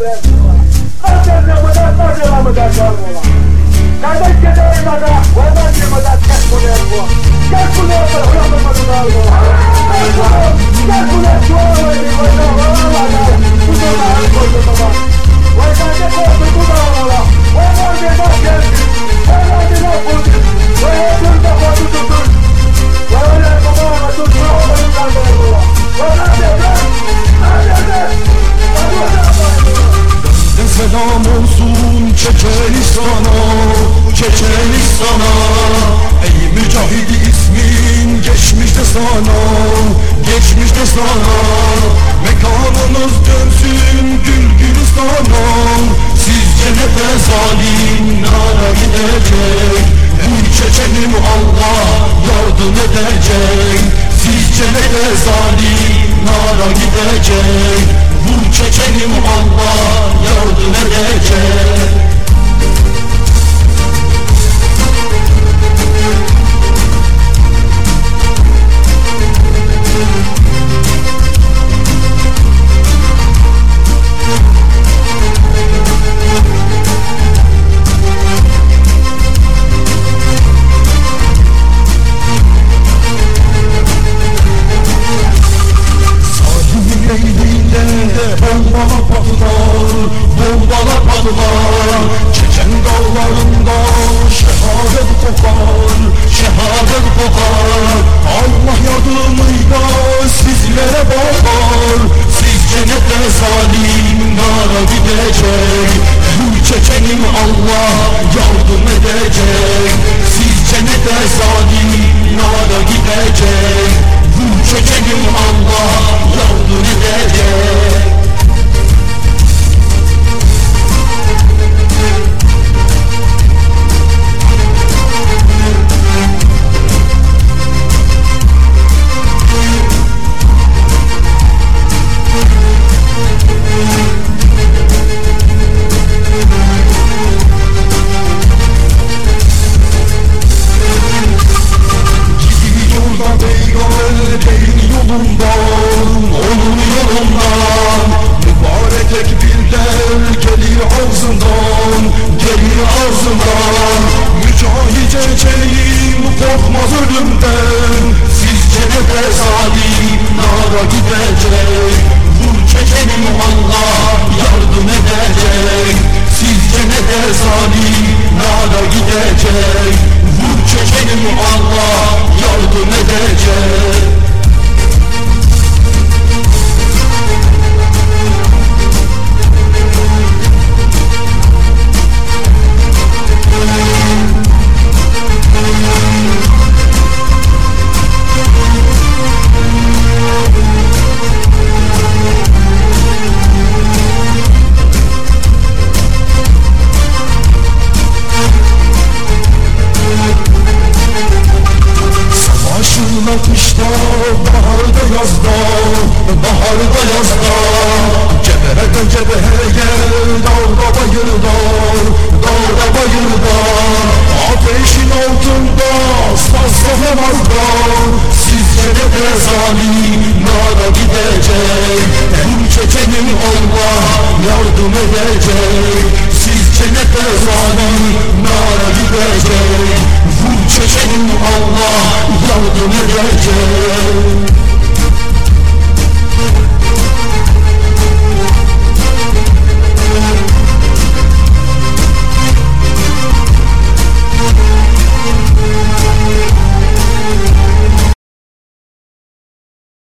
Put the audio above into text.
I said, no, but that's not what I'm talking about. Çeçenistan'a Ey mücahidi ismin geçmişte sana. Geçmişte sana. Mekanımız dönsün gül gülistan'a Sizce ne de zalim nara gidecek? Bu Çeçenim Allah yardım edecek. Sizce ne de zalim nara gidecek? Bu Çeçenim Allah yardım edecek Patlar Çeçen dağlarında şehadet kokar Şehadet kokar. Allah korkmaz ölümden Sizce de zalim nara gidecek. Vur çeçenim Allah yardım edecek. Sizce ne de zalim nara gidecek Savaşın akışta, baharda yazda, baharda yazda. Cebereden cebehe gel, dağda bayırda, dağda bayırda. Ateşin altında, sazda hemarda Sizce ne de zalim, nara gidecek? Bu çeçenim Allah yardım edecek gidecek